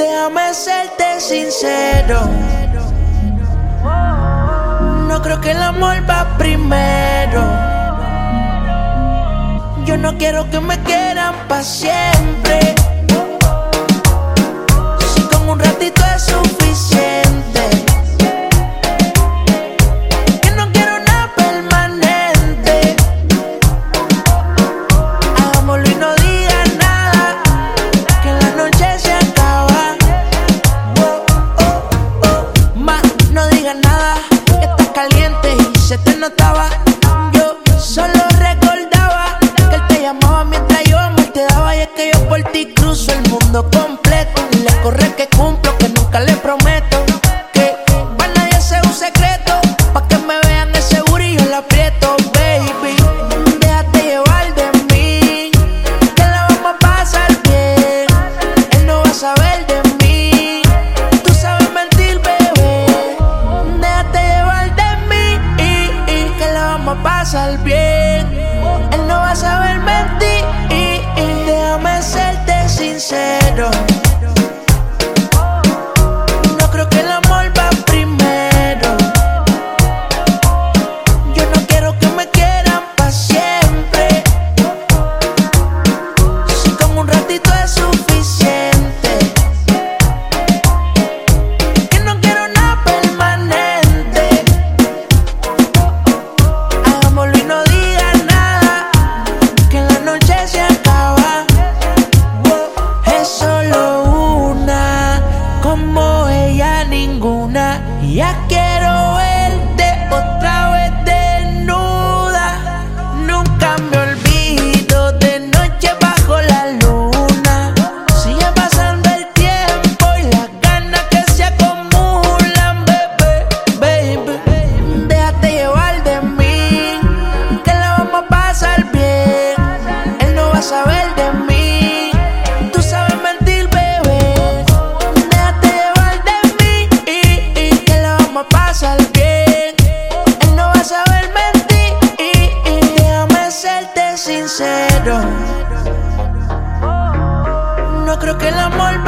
Déjame serte sincero. No creo que el amor va primero. Yo no quiero que me quieran para siempre. Caliente y se te notaba. Yo solo recordaba que él te llamaba mientras yo amor te daba. Y es que yo por ti cruzo el mundo completo. Y le corre que cumplo, que nunca le prometo. Que para nadie sea un secreto. Pa' que me vean ese booty yo la aprieto, baby. Déjate llevar de mí. Que la vamos a pasar bien. Él no va a saber de pasar bien. Él no va a saber mentir. Déjame serte sincero. again. Él no va a saber mentir. Déjame serte sincero. No creo que el amor